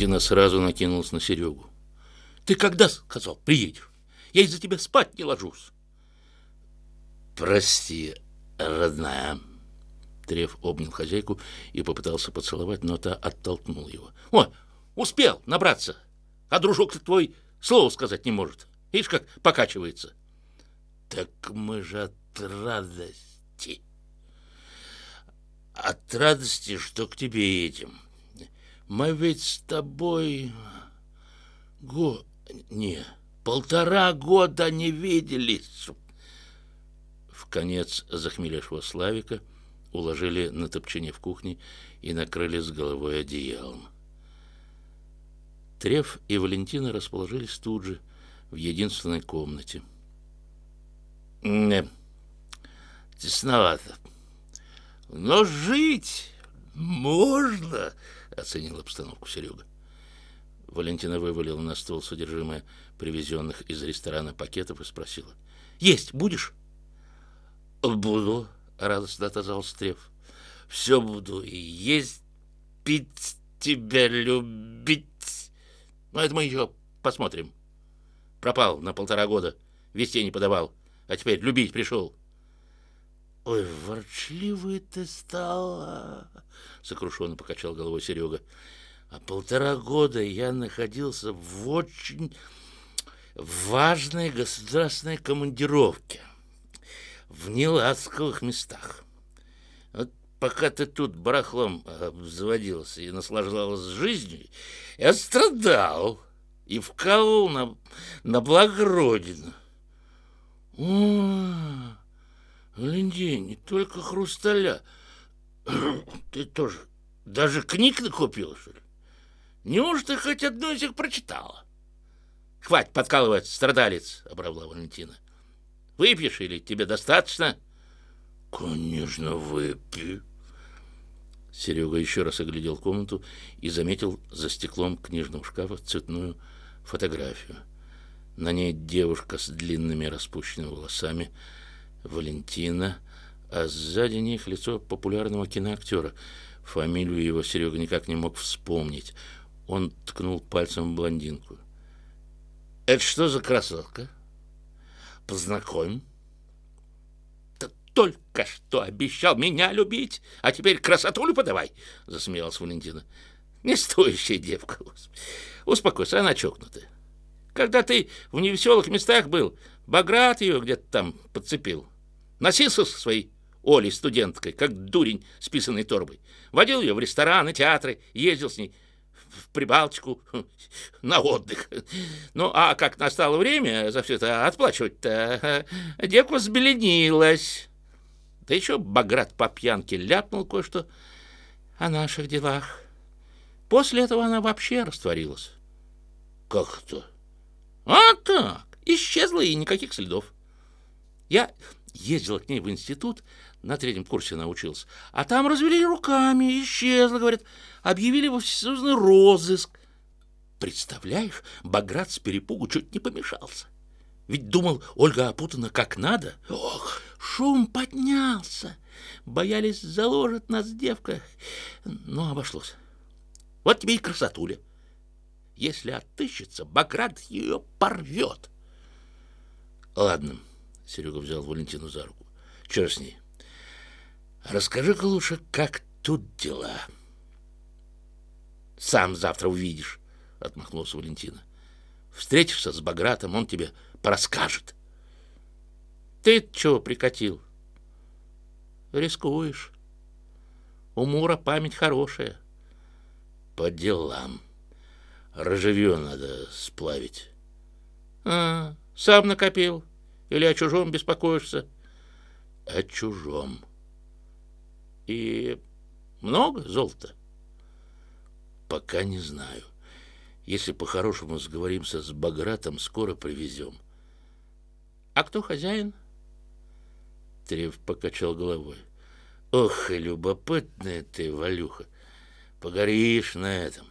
Валентина сразу накинулась на Серегу. «Ты когда, — сказал, — приедешь? Я из-за тебя спать не ложусь». «Прости, родная». Треф обнял хозяйку и попытался поцеловать, но та оттолкнул его. «О, успел набраться, а дружок твой слова сказать не может. Видишь, как покачивается». «Так мы же от радости». «От радости, что к тебе едем. Мы ведь с тобой... Го... Не, полтора года не виделись». В конец захмелевшего Славика уложили на топчине в кухне и накрыли с головой одеялом. Треф и Валентина расположились тут же, в единственной комнате. Не, тесновато. Но жить можно, оценил обстановку Серега. Валентина вывалила на стол содержимое привезенных из ресторана пакетов и спросила. «Есть будешь?» «Буду», — радостно отозвался Треф. «Все буду и есть, пить, тебя любить». «Ну, это мы еще посмотрим». Пропал на полтора года, вестей не подавал, а теперь любить пришел. «Ой, ворчливый ты стала!» — сокрушенно покачал головой Серега. «А полтора года я находился в очень важной государственной командировке в неласковых местах. Вот пока ты тут барахлом обзаводился и наслаждался жизнью, я страдал и вкалывал на, на благо Родины. О, Валентин, не только хрусталя. Ты тоже даже книг накупил, что ли? Неужто ты хоть одну из них прочитала? Хватит подкалывать, страдалец, обравла Валентина. Выпьешь или тебе достаточно? Конечно, выпью. Серега еще раз оглядел комнату и заметил за стеклом книжного шкафа цветную фотографию. На ней девушка с длинными распущенными волосами, Валентина, а сзади них лицо популярного киноактера. Фамилию его Серега никак не мог вспомнить. Он ткнул пальцем в блондинку. «Это что за красотка? Познакомь». «Ты только что обещал меня любить, а теперь красотулю подавай!» — засмеялась Валентина. «Не стоящая девка. Успокойся, она чокнутая. Когда ты в невеселых местах был, Баграт ее где-то там подцепил. Носился со своей Олей, студенткой, как дурень с писаной торбой. Водил ее в рестораны, театры, ездил с ней в Прибалтику на отдых. Ну, а как настало время за все это отплачивать-то, девка взбеленилась. Да еще Баграт по пьянке ляпнул кое-что о наших делах. После этого она вообще растворилась. Как это? А так, исчезла и никаких следов. Я ездила к ней в институт, на третьем курсе научился, а там развели руками, исчезла, говорят, объявили во всесоюзный розыск. Представляешь, Баграт с перепугу чуть не помешался. Ведь думал, Ольга опутана как надо. Ох, шум поднялся. Боялись, заложит нас девка. Но обошлось. Вот тебе и красотуля. Если отыщется, Баграт ее порвет. Ладно, Серега взял Валентину за руку. Че с ней? Расскажи-ка лучше, как тут дела. Сам завтра увидишь, отмахнулась Валентина. Встретишься с Багратом, он тебе порасскажет. Ты чего прикатил? Рискуешь. У Мура память хорошая. По делам. Рожевье надо сплавить. А, сам накопил? Или о чужом беспокоишься? О чужом. И много золота? Пока не знаю. Если по-хорошему сговоримся с Багратом, скоро привезем. А кто хозяин? Трев покачал головой. Ох, и любопытная ты, Валюха. Погоришь на этом.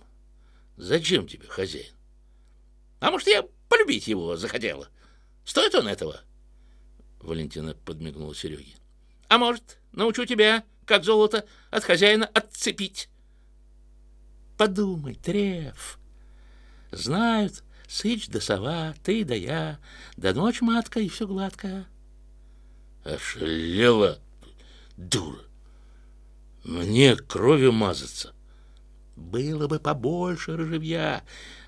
Зачем тебе хозяин? А может, я полюбить его захотела? Стоит он этого? Валентина подмигнула Сереге. А может, научу тебя, как золото от хозяина отцепить? подумай, Треф. Знают, сыч да сова, ты да я, да ночь матка, и все гладко. Ошалела, дура. Мне кровью мазаться. Было бы побольше рыжевья,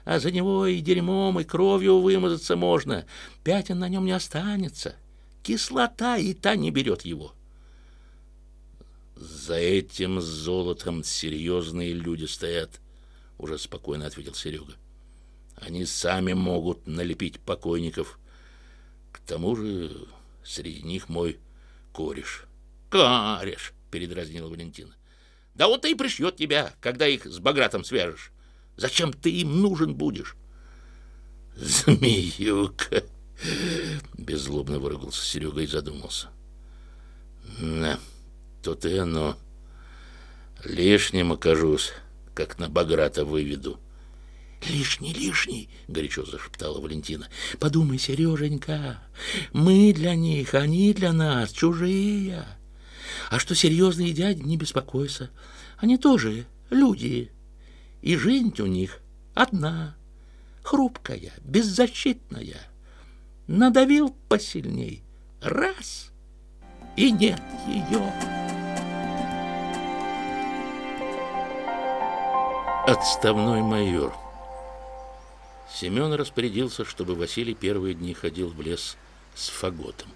а за него и дерьмом, и кровью вымазаться можно. Пятен на нем не останется. Кислота и та не берет его. За этим золотом серьезные люди стоят, уже спокойно ответил Серега. Они сами могут налепить покойников. К тому же среди них мой кореш. Кореш, передразнила Валентина. Да он-то и пришьет тебя, когда их с Багратом свяжешь. Зачем ты им нужен будешь? Змеюка! Беззлобно выругался Серега и задумался. Да, тут и оно. Лишним окажусь, как на Баграта выведу. «Лишний, лишний!» — горячо зашептала Валентина. «Подумай, Сереженька, мы для них, они для нас, чужие. А что серьезные дяди, не беспокойся. Они тоже люди. И жизнь у них одна, хрупкая, беззащитная. Надавил посильней, раз, и нет ее». Отставной майор. Семен распорядился, чтобы Василий первые дни ходил в лес с фаготом.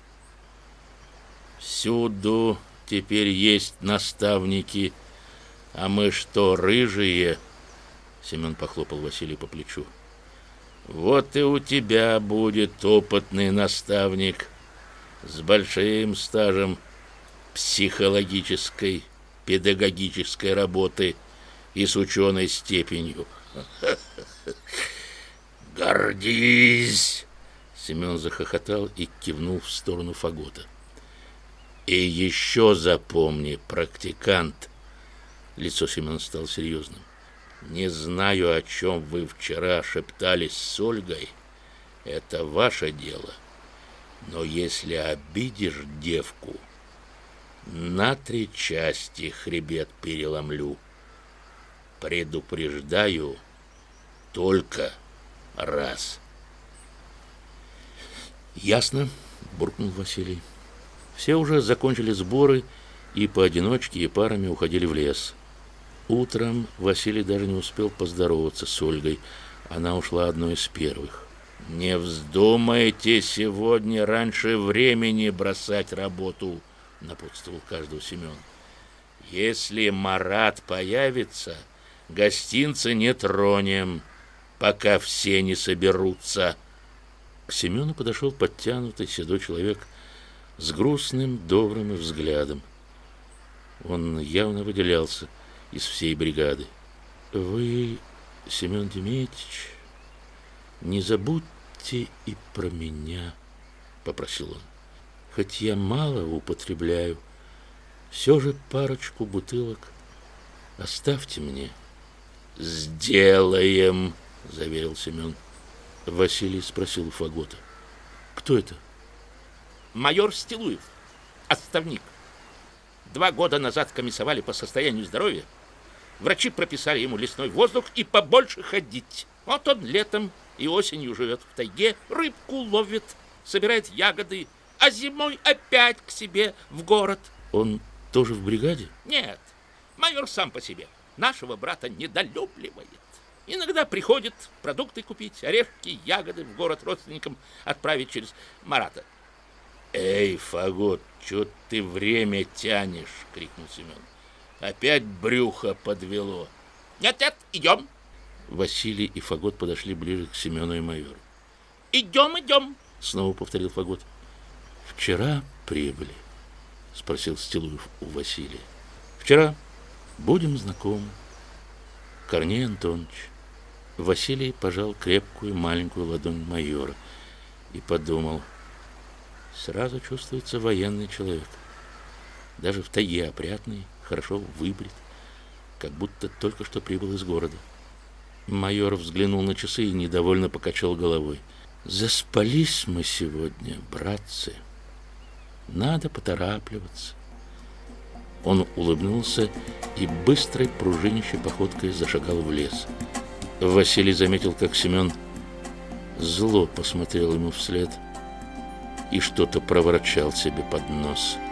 Всюду теперь есть наставники, а мы что, рыжие? Семен похлопал Василия по плечу. Вот и у тебя будет опытный наставник с большим стажем психологической, педагогической работы и с ученой степенью. «Гордись!» Семен захохотал и кивнул в сторону фагота. «И еще запомни, практикант!» Лицо Семена стало серьезным. «Не знаю, о чем вы вчера шептались с Ольгой. Это ваше дело. Но если обидишь девку, на три части хребет переломлю. Предупреждаю, только раз. Ясно, буркнул Василий. Все уже закончили сборы и поодиночке, и парами уходили в лес. Утром Василий даже не успел поздороваться с Ольгой. Она ушла одной из первых. «Не вздумайте сегодня раньше времени бросать работу», — напутствовал каждого Семен. «Если Марат появится, гостинцы не тронем» пока все не соберутся. К Семену подошел подтянутый седой человек с грустным, добрым взглядом. Он явно выделялся из всей бригады. «Вы, Семен Дементьевич, не забудьте и про меня», — попросил он. «Хоть я мало употребляю, все же парочку бутылок оставьте мне». «Сделаем!» — заверил Семен. Василий спросил у Фагота. «Кто это?» «Майор Стилуев, отставник. Два года назад комиссовали по состоянию здоровья. Врачи прописали ему лесной воздух и побольше ходить. Вот он летом и осенью живет в тайге, рыбку ловит, собирает ягоды, а зимой опять к себе в город. Он тоже в бригаде? Нет, майор сам по себе. Нашего брата недолюбливает. Иногда приходит продукты купить, орешки, ягоды в город родственникам отправить через Марата. «Эй, Фагот, что ты время тянешь?» — крикнул Семен. «Опять брюхо подвело». «Нет-нет, идем!» Василий и Фагот подошли ближе к Семену и майору. «Идем, идем!» — снова повторил Фагот. «Вчера прибыли?» — спросил Стилуев у Василия. «Вчера. Будем знакомы. Корней Антонович». Василий пожал крепкую маленькую ладонь майора и подумал, сразу чувствуется военный человек. Даже в тайге опрятный, хорошо выбрит, как будто только что прибыл из города. Майор взглянул на часы и недовольно покачал головой. «Заспались мы сегодня, братцы. Надо поторапливаться. Он улыбнулся и быстрой пружинищей походкой зашагал в лес. Василий заметил, как Семен зло посмотрел ему вслед и что-то проворчал себе под нос. —